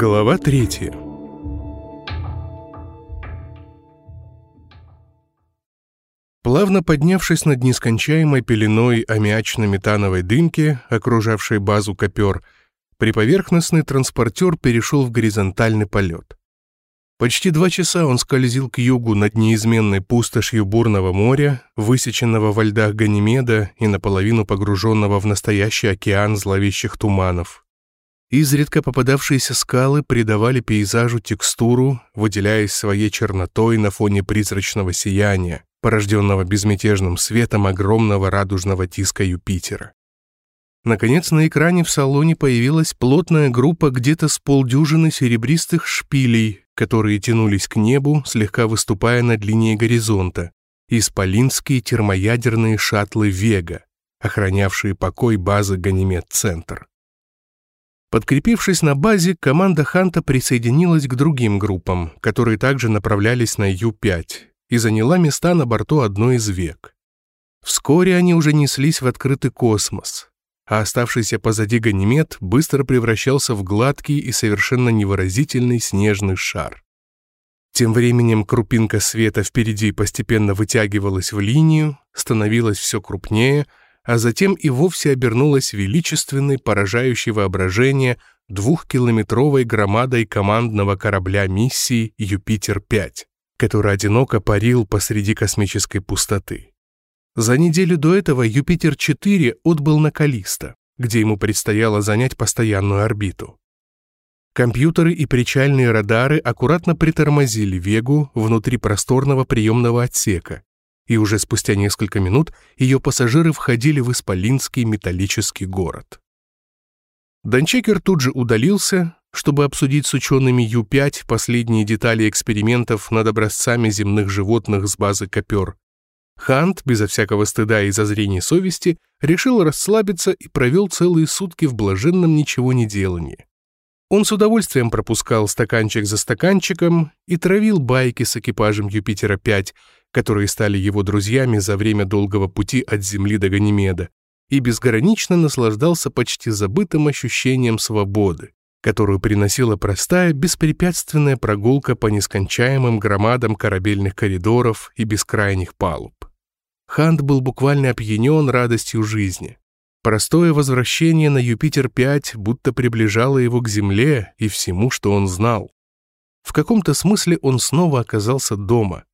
Глава третья. Плавно поднявшись над нескончаемой пеленой аммиачно-метановой дымки, окружавшей базу Копер, приповерхностный транспортер перешел в горизонтальный полет. Почти два часа он скользил к югу над неизменной пустошью бурного моря, высеченного во льдах Ганимеда и наполовину погруженного в настоящий океан зловещих туманов. Изредка попадавшиеся скалы придавали пейзажу текстуру, выделяясь своей чернотой на фоне призрачного сияния, порожденного безмятежным светом огромного радужного тиска Юпитера. Наконец на экране в салоне появилась плотная группа где-то с полдюжины серебристых шпилей, которые тянулись к небу, слегка выступая над линией горизонта, исполинские термоядерные шаттлы «Вега», охранявшие покой базы «Ганимед-центр». Подкрепившись на базе, команда Ханта присоединилась к другим группам, которые также направлялись на Ю-5, и заняла места на борту одной из век. Вскоре они уже неслись в открытый космос, а оставшийся позади Ганимед быстро превращался в гладкий и совершенно невыразительный снежный шар. Тем временем крупинка света впереди постепенно вытягивалась в линию, становилась все крупнее — а затем и вовсе обернулась величественной, поражающей воображение двухкилометровой громадой командного корабля миссии «Юпитер-5», который одиноко парил посреди космической пустоты. За неделю до этого «Юпитер-4» отбыл на Калиста, где ему предстояло занять постоянную орбиту. Компьютеры и причальные радары аккуратно притормозили Вегу внутри просторного приемного отсека, и уже спустя несколько минут ее пассажиры входили в исполинский металлический город. Данчекер тут же удалился, чтобы обсудить с учеными Ю-5 последние детали экспериментов над образцами земных животных с базы Копер. Хант, безо всякого стыда и зазрений совести, решил расслабиться и провел целые сутки в блаженном ничего не делании. Он с удовольствием пропускал стаканчик за стаканчиком и травил байки с экипажем Юпитера-5, которые стали его друзьями за время долгого пути от Земли до Ганимеда, и безгранично наслаждался почти забытым ощущением свободы, которую приносила простая, беспрепятственная прогулка по нескончаемым громадам корабельных коридоров и бескрайних палуб. Хант был буквально опьянен радостью жизни. Простое возвращение на Юпитер-5 будто приближало его к Земле и всему, что он знал. В каком-то смысле он снова оказался дома,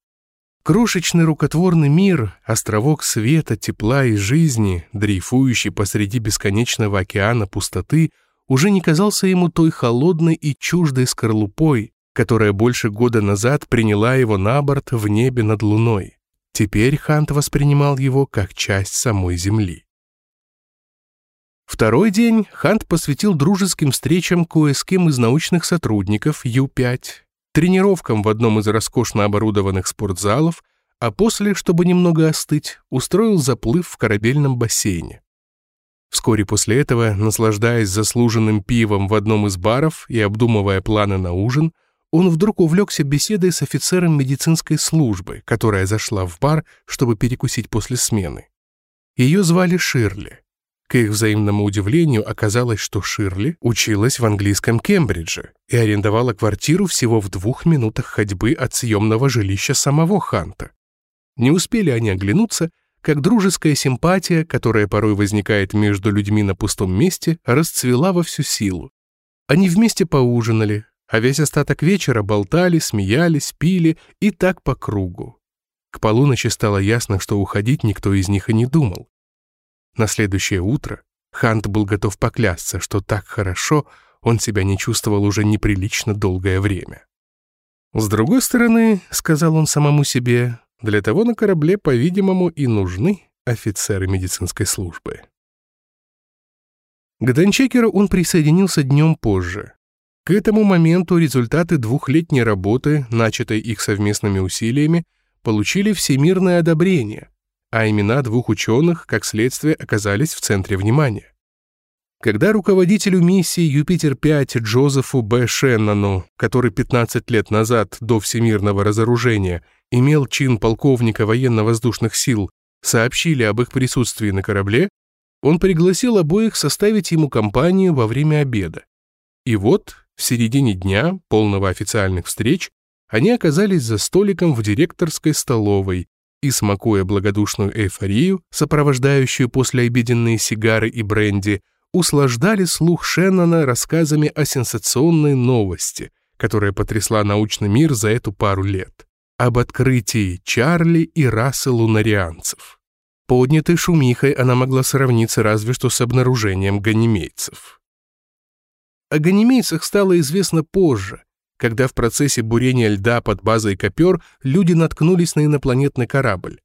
Крошечный рукотворный мир, островок света, тепла и жизни, дрейфующий посреди бесконечного океана пустоты, уже не казался ему той холодной и чуждой скорлупой, которая больше года назад приняла его на борт в небе над луной. Теперь Хант воспринимал его как часть самой Земли. Второй день Хант посвятил дружеским встречам кое с кем из научных сотрудников Ю-5, тренировкам в одном из роскошно оборудованных спортзалов, а после, чтобы немного остыть, устроил заплыв в корабельном бассейне. Вскоре после этого, наслаждаясь заслуженным пивом в одном из баров и обдумывая планы на ужин, он вдруг увлекся беседой с офицером медицинской службы, которая зашла в бар, чтобы перекусить после смены. Ее звали Ширли. К их взаимному удивлению оказалось, что Ширли училась в английском Кембридже и арендовала квартиру всего в двух минутах ходьбы от съемного жилища самого Ханта. Не успели они оглянуться, как дружеская симпатия, которая порой возникает между людьми на пустом месте, расцвела во всю силу. Они вместе поужинали, а весь остаток вечера болтали, смеялись, пили и так по кругу. К полуночи стало ясно, что уходить никто из них и не думал. На следующее утро Хант был готов поклясться, что так хорошо он себя не чувствовал уже неприлично долгое время. «С другой стороны, — сказал он самому себе, — для того на корабле, по-видимому, и нужны офицеры медицинской службы». К Данчекеру он присоединился днем позже. К этому моменту результаты двухлетней работы, начатой их совместными усилиями, получили всемирное одобрение, а имена двух ученых, как следствие, оказались в центре внимания. Когда руководителю миссии Юпитер-5 Джозефу Б. Шеннону, который 15 лет назад, до всемирного разоружения, имел чин полковника военно-воздушных сил, сообщили об их присутствии на корабле, он пригласил обоих составить ему компанию во время обеда. И вот В середине дня, полного официальных встреч, они оказались за столиком в директорской столовой и, смакуя благодушную эйфорию, сопровождающую послеобеденные сигары и бренди, услаждали слух Шеннона рассказами о сенсационной новости, которая потрясла научный мир за эту пару лет, об открытии Чарли и расы лунарианцев. Поднятой шумихой она могла сравниться разве что с обнаружением ганимейцев. О ганимейцах стало известно позже, когда в процессе бурения льда под базой Копер люди наткнулись на инопланетный корабль.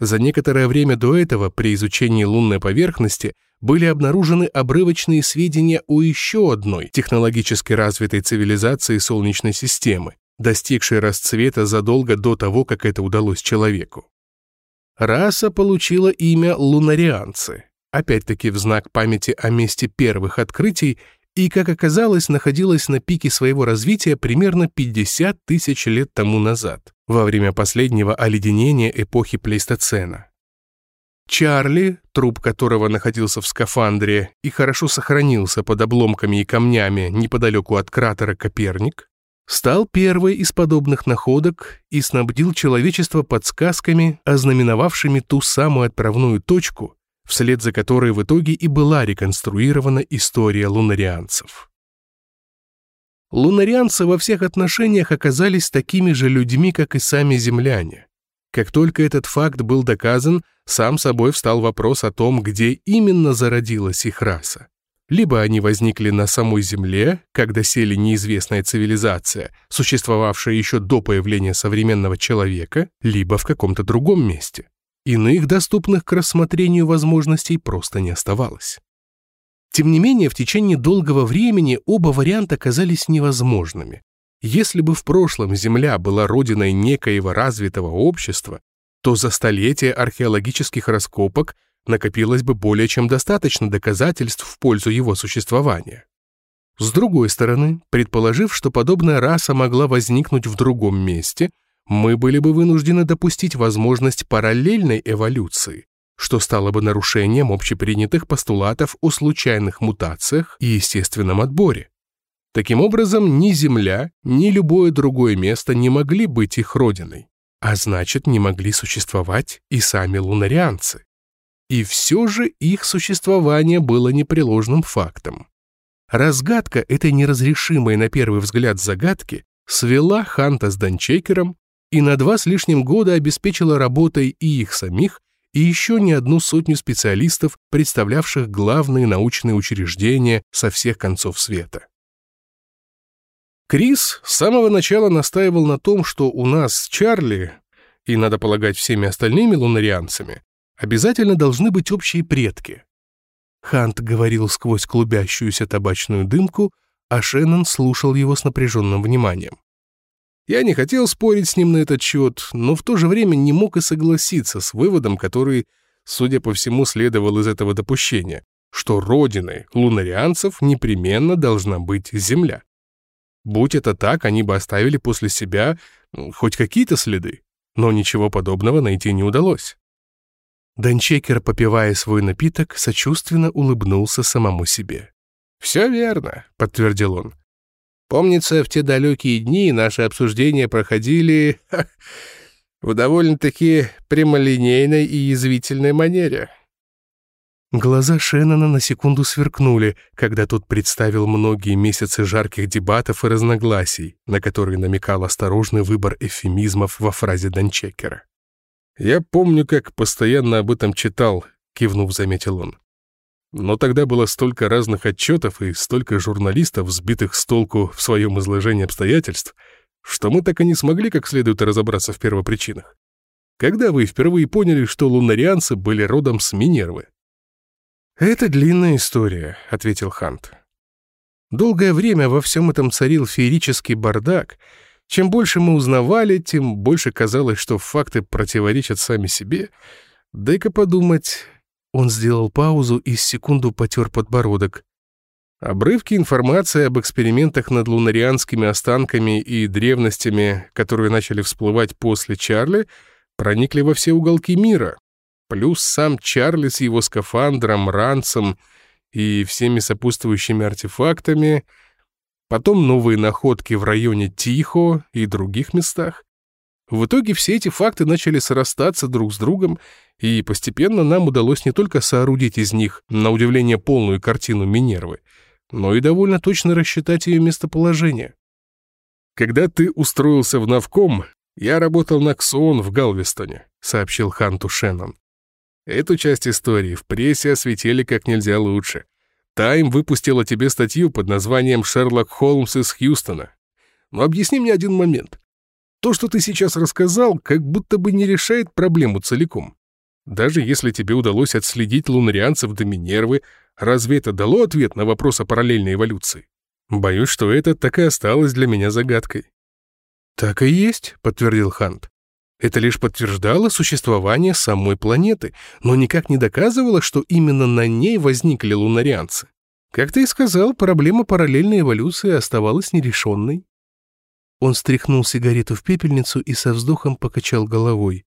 За некоторое время до этого при изучении лунной поверхности были обнаружены обрывочные сведения о еще одной технологически развитой цивилизации Солнечной системы, достигшей расцвета задолго до того, как это удалось человеку. Раса получила имя лунарианцы, опять-таки в знак памяти о месте первых открытий и, как оказалось, находилась на пике своего развития примерно 50 тысяч лет тому назад, во время последнего оледенения эпохи Плейстоцена. Чарли, труп которого находился в скафандре и хорошо сохранился под обломками и камнями неподалеку от кратера Коперник, стал первой из подобных находок и снабдил человечество подсказками, ознаменовавшими ту самую отправную точку, вслед за которой в итоге и была реконструирована история лунарианцев. Лунарианцы во всех отношениях оказались такими же людьми, как и сами земляне. Как только этот факт был доказан, сам собой встал вопрос о том, где именно зародилась их раса. Либо они возникли на самой Земле, когда сели неизвестная цивилизация, существовавшая еще до появления современного человека, либо в каком-то другом месте. Иных доступных к рассмотрению возможностей просто не оставалось. Тем не менее, в течение долгого времени оба варианта казались невозможными. Если бы в прошлом Земля была родиной некоего развитого общества, то за столетия археологических раскопок накопилось бы более чем достаточно доказательств в пользу его существования. С другой стороны, предположив, что подобная раса могла возникнуть в другом месте – мы были бы вынуждены допустить возможность параллельной эволюции, что стало бы нарушением общепринятых постулатов о случайных мутациях и естественном отборе. Таким образом, ни Земля, ни любое другое место не могли быть их родиной, а значит, не могли существовать и сами лунарианцы. И все же их существование было непреложным фактом. Разгадка этой неразрешимой на первый взгляд загадки свела Ханта с Данчекером и на два с лишним года обеспечила работой и их самих, и еще не одну сотню специалистов, представлявших главные научные учреждения со всех концов света. Крис с самого начала настаивал на том, что у нас с Чарли, и, надо полагать, всеми остальными лунарианцами, обязательно должны быть общие предки. Хант говорил сквозь клубящуюся табачную дымку, а Шеннон слушал его с напряженным вниманием. Я не хотел спорить с ним на этот счет, но в то же время не мог и согласиться с выводом, который, судя по всему, следовал из этого допущения, что родиной лунарианцев непременно должна быть Земля. Будь это так, они бы оставили после себя хоть какие-то следы, но ничего подобного найти не удалось. Данчекер, попивая свой напиток, сочувственно улыбнулся самому себе. «Все верно», — подтвердил он. Помнится, в те далекие дни наши обсуждения проходили в довольно-таки прямолинейной и язвительной манере. Глаза Шеннона на секунду сверкнули, когда тот представил многие месяцы жарких дебатов и разногласий, на которые намекал осторожный выбор эвфемизмов во фразе Данчекера. «Я помню, как постоянно об этом читал», — кивнув, заметил он. Но тогда было столько разных отчетов и столько журналистов, сбитых с толку в своем изложении обстоятельств, что мы так и не смогли как следует разобраться в первопричинах. Когда вы впервые поняли, что лунарианцы были родом с Минервы? «Это длинная история», — ответил Хант. «Долгое время во всем этом царил феерический бардак. Чем больше мы узнавали, тем больше казалось, что факты противоречат сами себе. Дай-ка подумать, он сделал паузу и секунду потер подбородок. Обрывки информации об экспериментах над лунарианскими останками и древностями, которые начали всплывать после Чарли, проникли во все уголки мира. Плюс сам Чарли с его скафандром, ранцем и всеми сопутствующими артефактами. потом новые находки в районе Тихо и других местах. В итоге все эти факты начали срастаться друг с другом, и постепенно нам удалось не только соорудить из них, на удивление, полную картину Минервы, но и довольно точно рассчитать ее местоположение. Когда ты устроился в Навком, я работал на Ксон в Галвестоне, сообщил Ханту Шеннон. Эту часть истории в прессе осветили как нельзя лучше. Тайм выпустила тебе статью под названием «Шерлок Холмс из Хьюстона». Но объясни мне один момент. То, что ты сейчас рассказал, как будто бы не решает проблему целиком. Даже если тебе удалось отследить лунарианцев до Минервы, разве это дало ответ на вопрос о параллельной эволюции? Боюсь, что это так и осталось для меня загадкой. «Так и есть», — подтвердил Хант. Это лишь подтверждало существование самой планеты, но никак не доказывало, что именно на ней возникли лунарианцы. Как ты и сказал, проблема параллельной эволюции оставалась нерешенной. Он стряхнул сигарету в пепельницу и со вздохом покачал головой.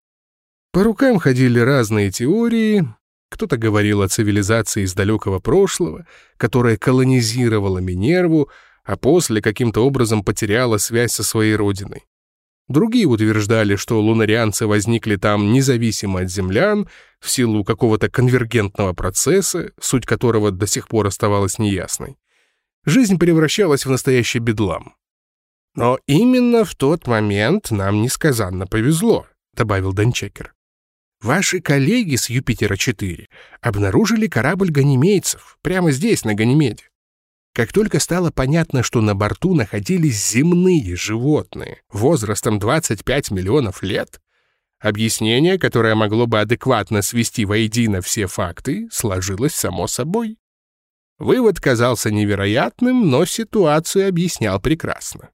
По рукам ходили разные теории. Кто-то говорил о цивилизации из далекого прошлого, которая колонизировала Минерву, а после каким-то образом потеряла связь со своей родиной. Другие утверждали, что лунарианцы возникли там независимо от землян в силу какого-то конвергентного процесса, суть которого до сих пор оставалась неясной. Жизнь превращалась в настоящий бедлам. «Но именно в тот момент нам несказанно повезло», — добавил Данчекер. «Ваши коллеги с Юпитера-4 обнаружили корабль ганимейцев прямо здесь, на Ганимеде. Как только стало понятно, что на борту находились земные животные возрастом 25 миллионов лет, объяснение, которое могло бы адекватно свести воедино все факты, сложилось само собой. Вывод казался невероятным, но ситуацию объяснял прекрасно.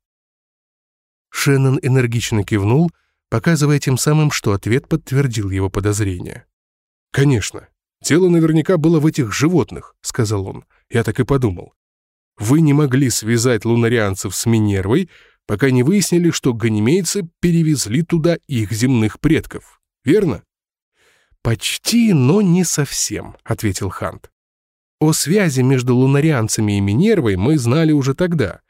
Шеннон энергично кивнул, показывая тем самым, что ответ подтвердил его подозрения. «Конечно. Тело наверняка было в этих животных», — сказал он. «Я так и подумал. Вы не могли связать лунарианцев с Минервой, пока не выяснили, что ганимейцы перевезли туда их земных предков. Верно? «Почти, но не совсем», — ответил Хант. «О связи между лунарианцами и Минервой мы знали уже тогда.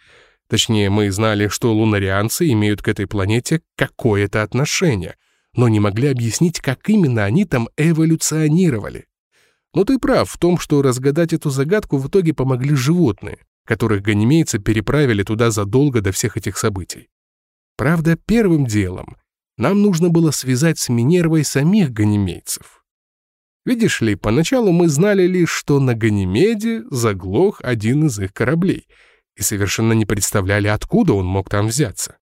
Точнее, мы знали, что лунарианцы имеют к этой планете какое-то отношение, но не могли объяснить, как именно они там эволюционировали. Но ты прав в том, что разгадать эту загадку в итоге помогли животные которых ганимейцы переправили туда задолго до всех этих событий. Правда, первым делом нам нужно было связать с Минервой самих ганимейцев. Видишь ли, поначалу мы знали лишь, что на Ганимеде заглох один из их кораблей, и совершенно не представляли, откуда он мог там взяться.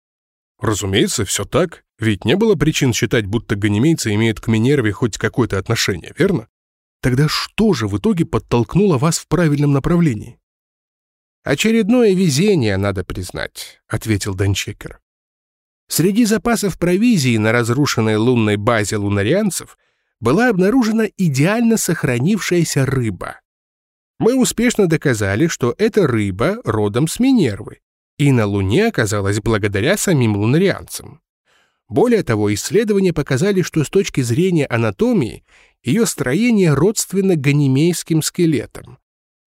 Разумеется, все так, ведь не было причин считать, будто ганимейцы имеют к Минерве хоть какое-то отношение, верно? Тогда что же в итоге подтолкнуло вас в правильном направлении? «Очередное везение, надо признать», — ответил Данчекер. Среди запасов провизии на разрушенной лунной базе лунарианцев была обнаружена идеально сохранившаяся рыба. Мы успешно доказали, что эта рыба родом с Минервы, и на Луне оказалась благодаря самим лунарианцам. Более того, исследования показали, что с точки зрения анатомии ее строение родственно ганимейским скелетам,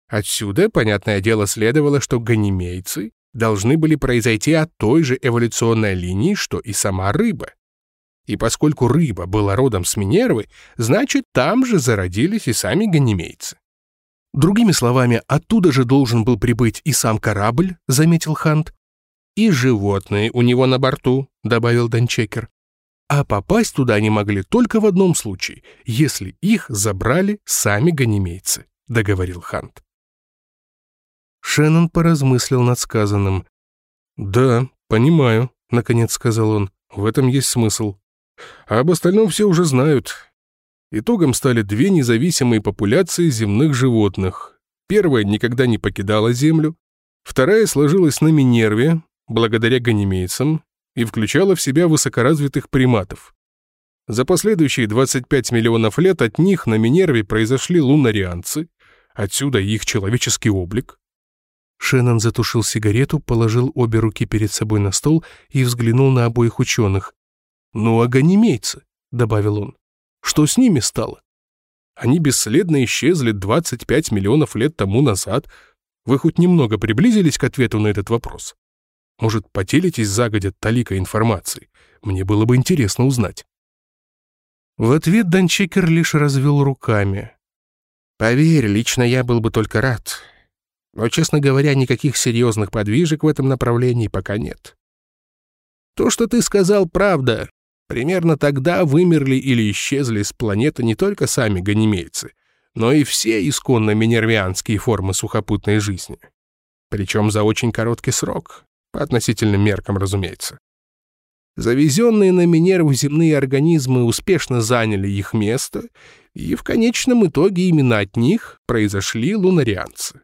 Отсюда, понятное дело, следовало, что ганимейцы должны были произойти от той же эволюционной линии, что и сама рыба. И поскольку рыба была родом с Минервы, значит, там же зародились и сами ганимейцы. Другими словами, оттуда же должен был прибыть и сам корабль, заметил Хант. И животные у него на борту, добавил Данчекер. А попасть туда они могли только в одном случае, если их забрали сами ганимейцы, договорил Хант. Шеннон поразмыслил над сказанным. «Да, понимаю», — наконец сказал он. «В этом есть смысл. А об остальном все уже знают. Итогом стали две независимые популяции земных животных. Первая никогда не покидала Землю, вторая сложилась на Минерве, благодаря ганимейцам, и включала в себя высокоразвитых приматов. За последующие 25 миллионов лет от них на Минерве произошли лунарианцы, отсюда их человеческий облик, Шеннон затушил сигарету, положил обе руки перед собой на стол и взглянул на обоих ученых. «Ну, а ганимейцы», — добавил он, — «что с ними стало? Они бесследно исчезли 25 миллионов лет тому назад, Вы хоть немного приблизились к ответу на этот вопрос? Может, поделитесь загодя таликой информации? Мне было бы интересно узнать». В ответ Данчекер лишь развел руками. «Поверь, лично я был бы только рад. Но, честно говоря, никаких серьезных подвижек в этом направлении пока нет. То, что ты сказал, правда. Примерно тогда вымерли или исчезли с планеты не только сами ганимейцы, но и все исконно минервианские формы сухопутной жизни. Причем за очень короткий срок, по относительным меркам, разумеется. Завезенные на Минерву земные организмы успешно заняли их место, и в конечном итоге именно от них произошли лунарианцы.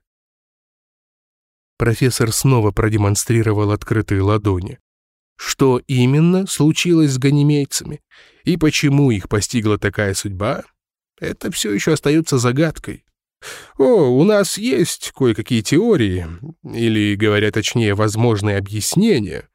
Профессор снова продемонстрировал открытые ладони. Что именно случилось с ганимейцами и почему их постигла такая судьба, это все еще остается загадкой. О, у нас есть кое-какие теории, или, говоря точнее, возможные объяснения.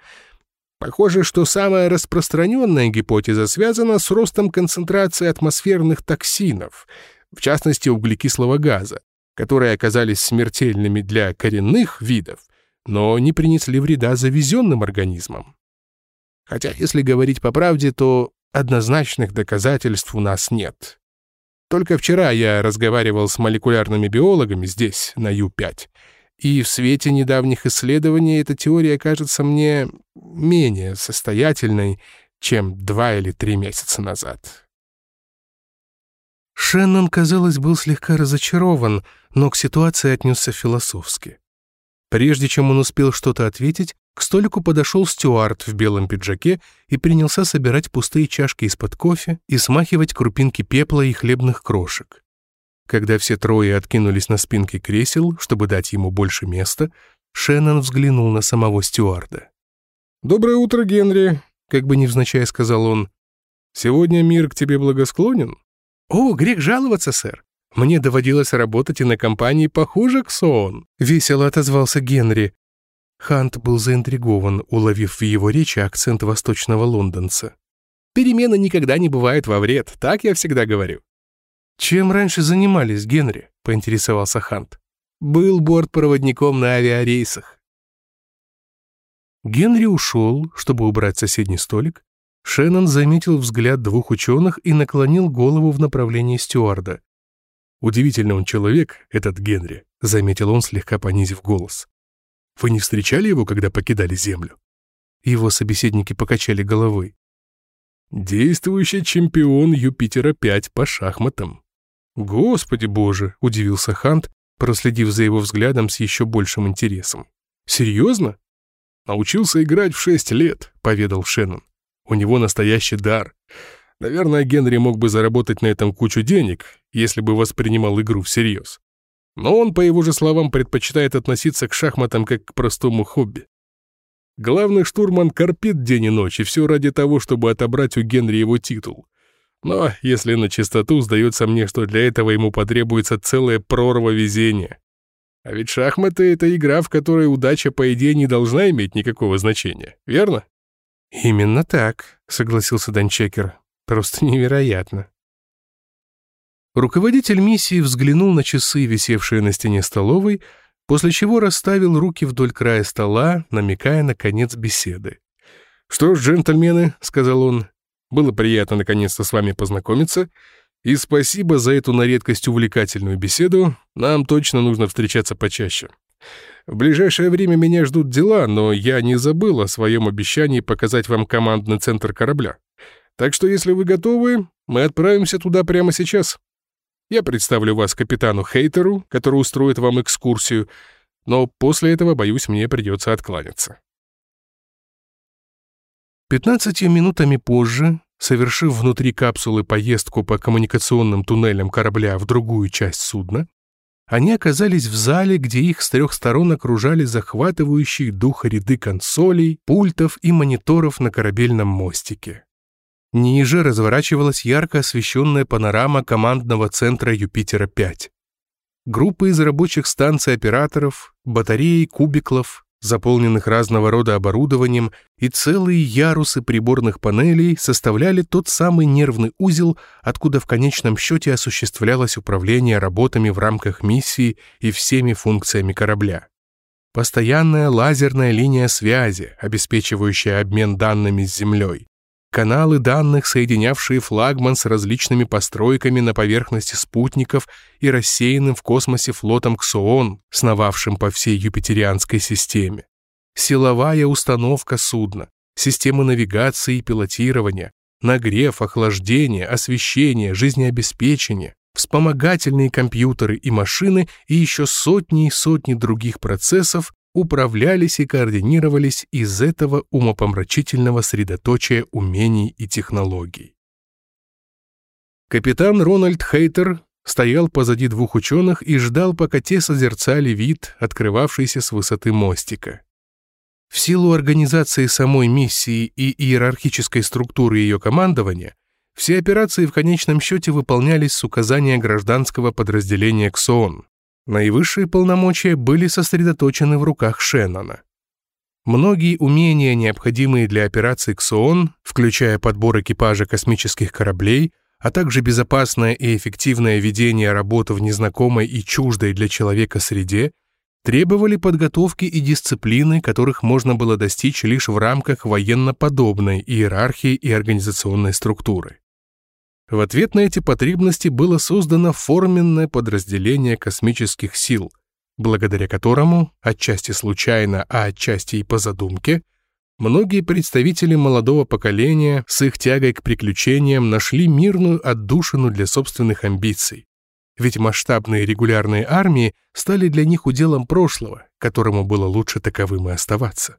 Похоже, что самая распространенная гипотеза связана с ростом концентрации атмосферных токсинов, в частности углекислого газа, которые оказались смертельными для коренных видов, но не принесли вреда завезенным организмам. Хотя, если говорить по правде, то однозначных доказательств у нас нет. Только вчера я разговаривал с молекулярными биологами здесь, на Ю-5, и в свете недавних исследований эта теория кажется мне менее состоятельной, чем два или три месяца назад. Шеннон, казалось, был слегка разочарован, но к ситуации отнесся философски. Прежде чем он успел что-то ответить, к столику подошел Стюарт в белом пиджаке и принялся собирать пустые чашки из-под кофе и смахивать крупинки пепла и хлебных крошек. Когда все трое откинулись на спинки кресел, чтобы дать ему больше места, Шеннон взглянул на самого стюарда. «Доброе утро, Генри», — как бы невзначай сказал он. «Сегодня мир к тебе благосклонен?» «О, грех жаловаться, сэр. Мне доводилось работать и на компании похуже Ксон», — весело отозвался Генри, Хант был заинтригован, уловив в его речи акцент восточного лондонца. «Перемены никогда не бывают во вред, так я всегда говорю». «Чем раньше занимались, Генри?» — поинтересовался Хант. «Был бортпроводником на авиарейсах». Генри ушел, чтобы убрать соседний столик. Шеннон заметил взгляд двух ученых и наклонил голову в направлении стюарда. «Удивительный он человек, этот Генри», — заметил он, слегка понизив голос. Вы не встречали его, когда покидали Землю?» Его собеседники покачали головой. «Действующий чемпион Юпитера-5 по шахматам». «Господи боже!» — удивился Хант, проследив за его взглядом с еще большим интересом. «Серьезно?» «Научился играть в шесть лет», — поведал Шеннон. «У него настоящий дар. Наверное, Генри мог бы заработать на этом кучу денег, если бы воспринимал игру всерьез. Но он, по его же словам, предпочитает относиться к шахматам как к простому хобби. Главный штурман корпит день и ночь, и все ради того, чтобы отобрать у Генри его титул. Но, если на чистоту, сдается мне, что для этого ему потребуется целая прорва везения. А ведь шахматы — это игра, в которой удача, по идее, не должна иметь никакого значения, верно? «Именно так», — согласился Данчекер. «Просто невероятно». Руководитель миссии взглянул на часы, висевшие на стене столовой, после чего расставил руки вдоль края стола, намекая на конец беседы. «Что ж, джентльмены», — сказал он, — «было приятно наконец-то с вами познакомиться, и спасибо за эту на редкость увлекательную беседу, нам точно нужно встречаться почаще. В ближайшее время меня ждут дела, но я не забыл о своем обещании показать вам командный центр корабля. Так что, если вы готовы, мы отправимся туда прямо сейчас». Я представлю вас капитану Хейтеру, который устроит вам экскурсию, но после этого, боюсь, мне придется откланяться. Пятнадцатью минутами позже, совершив внутри капсулы поездку по коммуникационным туннелям корабля в другую часть судна, они оказались в зале, где их с трех сторон окружали захватывающие дух ряды консолей, пультов и мониторов на корабельном мостике. Ниже разворачивалась ярко освещенная панорама командного центра Юпитера-5. Группы из рабочих станций операторов, батареи, кубиклов, заполненных разного рода оборудованием, и целые ярусы приборных панелей составляли тот самый нервный узел, откуда в конечном счете осуществлялось управление работами в рамках миссии и всеми функциями корабля. Постоянная лазерная линия связи, обеспечивающая обмен данными с Землей. Каналы данных, соединявшие флагман с различными постройками на поверхности спутников и рассеянным в космосе флотом Ксоон, сновавшим по всей юпитерианской системе. Силовая установка судна, системы навигации и пилотирования, нагрев, охлаждение, освещение, жизнеобеспечение, вспомогательные компьютеры и машины и еще сотни и сотни других процессов, управлялись и координировались из этого умопомрачительного средоточия умений и технологий. Капитан Рональд Хейтер стоял позади двух ученых и ждал, пока те созерцали вид, открывавшийся с высоты мостика. В силу организации самой миссии и иерархической структуры ее командования, все операции в конечном счете выполнялись с указания гражданского подразделения КСООН. Наивысшие полномочия были сосредоточены в руках Шеннона. Многие умения, необходимые для операции КСООН, включая подбор экипажа космических кораблей, а также безопасное и эффективное ведение работы в незнакомой и чуждой для человека среде, требовали подготовки и дисциплины, которых можно было достичь лишь в рамках военно-подобной иерархии и организационной структуры. В ответ на эти потребности было создано форменное подразделение космических сил, благодаря которому, отчасти случайно, а отчасти и по задумке, многие представители молодого поколения с их тягой к приключениям нашли мирную отдушину для собственных амбиций. Ведь масштабные регулярные армии стали для них уделом прошлого, которому было лучше таковым и оставаться.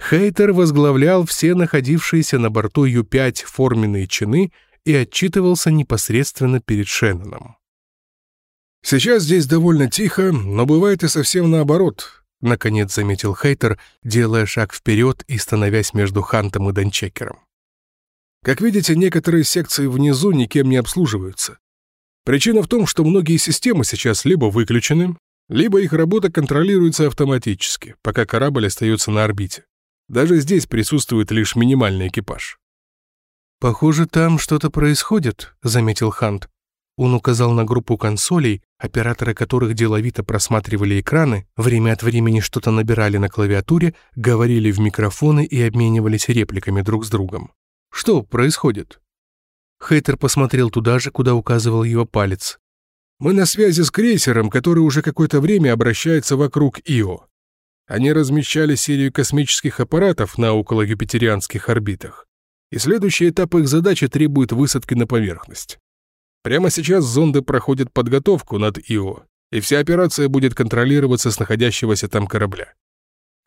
Хейтер возглавлял все находившиеся на борту Ю-5 форменные чины и отчитывался непосредственно перед Шенноном. «Сейчас здесь довольно тихо, но бывает и совсем наоборот», — наконец заметил Хейтер, делая шаг вперед и становясь между Хантом и Данчекером. «Как видите, некоторые секции внизу никем не обслуживаются. Причина в том, что многие системы сейчас либо выключены, либо их работа контролируется автоматически, пока корабль остается на орбите. Даже здесь присутствует лишь минимальный экипаж. «Похоже, там что-то происходит», — заметил Хант. Он указал на группу консолей, операторы которых деловито просматривали экраны, время от времени что-то набирали на клавиатуре, говорили в микрофоны и обменивались репликами друг с другом. «Что происходит?» Хейтер посмотрел туда же, куда указывал его палец. «Мы на связи с крейсером, который уже какое-то время обращается вокруг Ио. Они размещали серию космических аппаратов на около-юпитерианских орбитах и следующий этап их задачи требует высадки на поверхность. Прямо сейчас зонды проходят подготовку над Ио, и вся операция будет контролироваться с находящегося там корабля.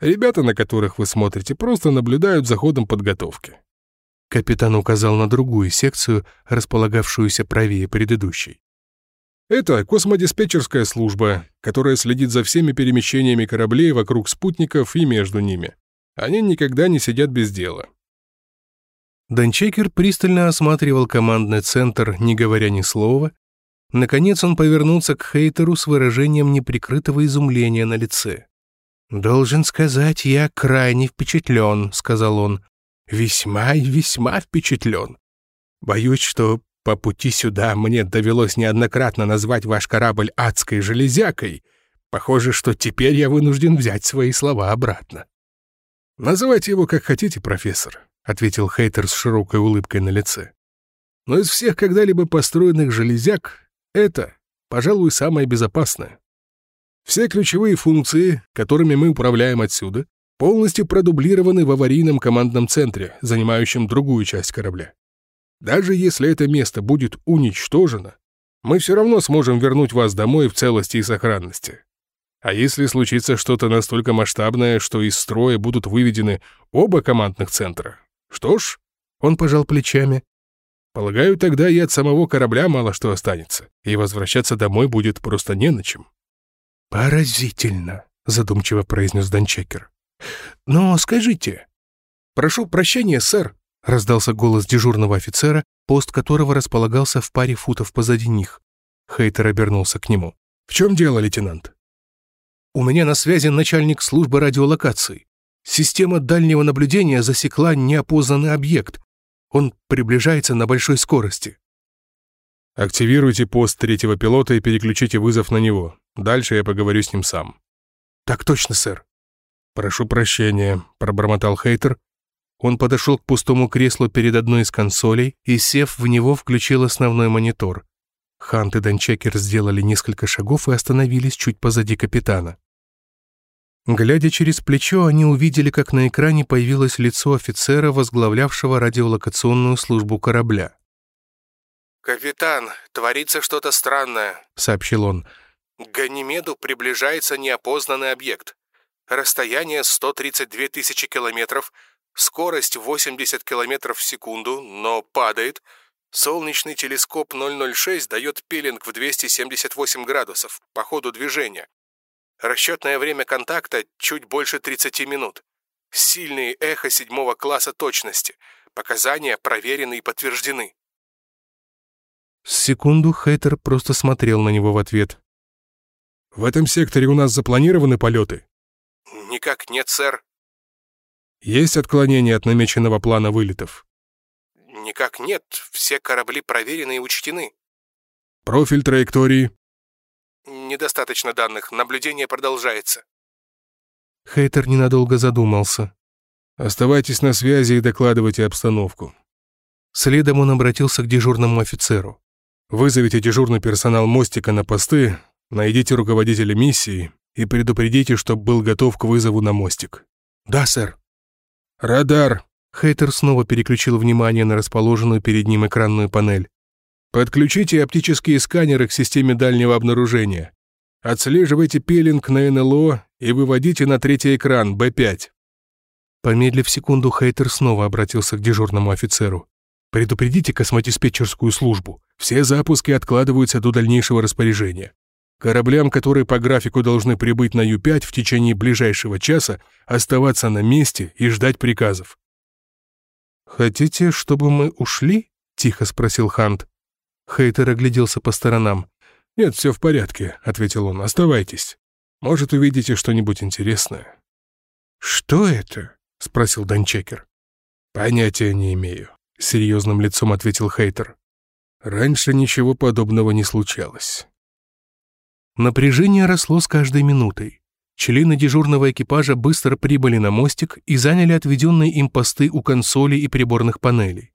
Ребята, на которых вы смотрите, просто наблюдают за ходом подготовки. Капитан указал на другую секцию, располагавшуюся правее предыдущей. Это космодиспетчерская служба, которая следит за всеми перемещениями кораблей вокруг спутников и между ними. Они никогда не сидят без дела. Данчекер пристально осматривал командный центр, не говоря ни слова. Наконец он повернулся к Хейтеру с выражением неприкрытого изумления на лице. «Должен сказать, я крайне впечатлен», — сказал он. «Весьма и весьма впечатлен. Боюсь, что по пути сюда мне довелось неоднократно назвать ваш корабль адской железякой. Похоже, что теперь я вынужден взять свои слова обратно». «Называйте его как хотите, профессор», ответил Хейтер с широкой улыбкой на лице. Но из всех когда-либо построенных железяк это, пожалуй, самое безопасное. Все ключевые функции, которыми мы управляем отсюда, полностью продублированы в аварийном командном центре, занимающем другую часть корабля. Даже если это место будет уничтожено, мы все равно сможем вернуть вас домой в целости и сохранности. А если случится что-то настолько масштабное, что из строя будут выведены оба командных центра, что ж, он пожал плечами. Полагаю, тогда и от самого корабля мало что останется, и возвращаться домой будет просто не на чем. Поразительно, задумчиво произнес Данчекер. Но скажите... Прошу прощения, сэр, раздался голос дежурного офицера, пост которого располагался в паре футов позади них. Хейтер обернулся к нему. «В чем дело, лейтенант?» У меня на связи начальник службы радиолокации. Система дальнего наблюдения засекла неопознанный объект. Он приближается на большой скорости. Активируйте пост третьего пилота и переключите вызов на него. Дальше я поговорю с ним сам. Так точно, сэр. Прошу прощения, пробормотал Хейтер. Он подошел к пустому креслу перед одной из консолей и, сев в него, включил основной монитор. Хант и Данчекер сделали несколько шагов и остановились чуть позади капитана. Глядя через плечо, они увидели, как на экране появилось лицо офицера, возглавлявшего радиолокационную службу корабля. «Капитан, творится что-то странное», — сообщил он. «К Ганимеду приближается неопознанный объект. Расстояние 132 тысячи километров, скорость 80 километров в секунду, но падает. Солнечный телескоп 006 дает пилинг в 278 градусов по ходу движения. Расчетное время контакта чуть больше 30 минут. Сильные эхо седьмого класса точности. Показания проверены и подтверждены. С секунду Хейтер просто смотрел на него в ответ. «В этом секторе у нас запланированы полеты?» «Никак нет, сэр». «Есть отклонения от намеченного плана вылетов?» «Никак нет. Все корабли проверены и учтены». «Профиль траектории?» «Недостаточно данных. Наблюдение продолжается». Хейтер ненадолго задумался. «Оставайтесь на связи и докладывайте обстановку». Следом он обратился к дежурному офицеру. Вызовите дежурный персонал мостика на посты, найдите руководителя миссии и предупредите, чтобы был готов к вызову на мостик. Да, сэр. Радар. Хейтер снова переключил внимание на расположенную перед ним экранную панель. Подключите оптические сканеры к системе дальнего обнаружения. Отслеживайте пилинг на НЛО и выводите на третий экран, Б5. Помедлив секунду, Хейтер снова обратился к дежурному офицеру. Предупредите космотиспетчерскую службу. Все запуски откладываются до дальнейшего распоряжения. Кораблям, которые по графику должны прибыть на Ю-5 в течение ближайшего часа, оставаться на месте и ждать приказов. «Хотите, чтобы мы ушли?» — тихо спросил Хант. Хейтер огляделся по сторонам. «Нет, все в порядке», — ответил он. «Оставайтесь. Может, увидите что-нибудь интересное». «Что это?» — спросил Данчекер. «Понятия не имею. — серьезным лицом ответил Хейтер. «Раньше ничего подобного не случалось». Напряжение росло с каждой минутой. Члены дежурного экипажа быстро прибыли на мостик и заняли отведенные им посты у консоли и приборных панелей.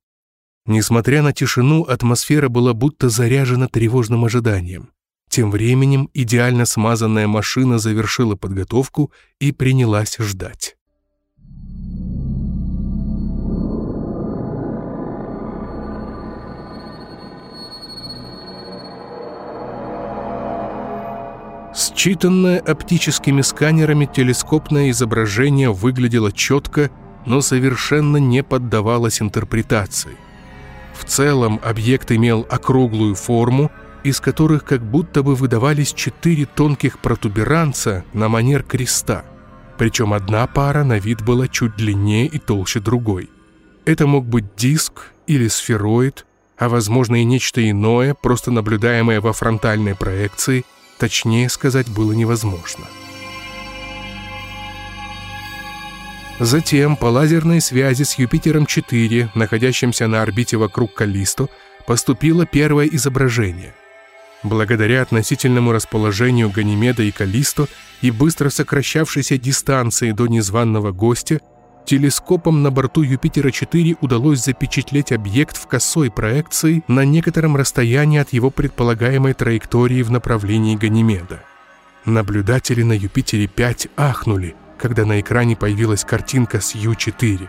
Несмотря на тишину, атмосфера была будто заряжена тревожным ожиданием. Тем временем идеально смазанная машина завершила подготовку и принялась ждать. Считанное оптическими сканерами телескопное изображение выглядело четко, но совершенно не поддавалось интерпретации. В целом объект имел округлую форму, из которых как будто бы выдавались четыре тонких протуберанца на манер креста. Причем одна пара на вид была чуть длиннее и толще другой. Это мог быть диск или сфероид, а возможно и нечто иное, просто наблюдаемое во фронтальной проекции – Точнее сказать было невозможно. Затем по лазерной связи с Юпитером-4, находящимся на орбите вокруг Каллисто, поступило первое изображение. Благодаря относительному расположению Ганимеда и Каллисто и быстро сокращавшейся дистанции до незваного гостя, Телескопом на борту Юпитера-4 удалось запечатлеть объект в косой проекции на некотором расстоянии от его предполагаемой траектории в направлении Ганимеда. Наблюдатели на Юпитере-5 ахнули, когда на экране появилась картинка с Ю-4.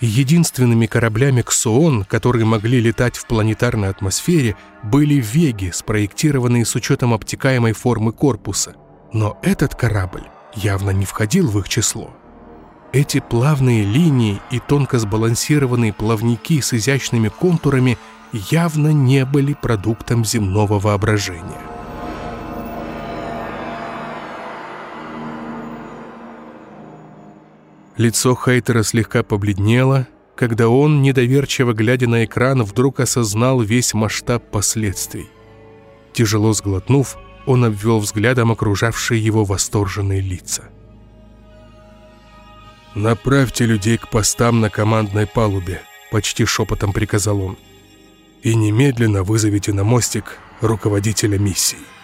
Единственными кораблями Ксуон, которые могли летать в планетарной атмосфере, были Веги, спроектированные с учетом обтекаемой формы корпуса. Но этот корабль явно не входил в их число. Эти плавные линии и тонко сбалансированные плавники с изящными контурами явно не были продуктом земного воображения. Лицо Хейтера слегка побледнело, когда он, недоверчиво глядя на экран, вдруг осознал весь масштаб последствий. Тяжело сглотнув, Он обвел взглядом окружавшие его восторженные лица. «Направьте людей к постам на командной палубе», — почти шепотом приказал он. «И немедленно вызовите на мостик руководителя миссии».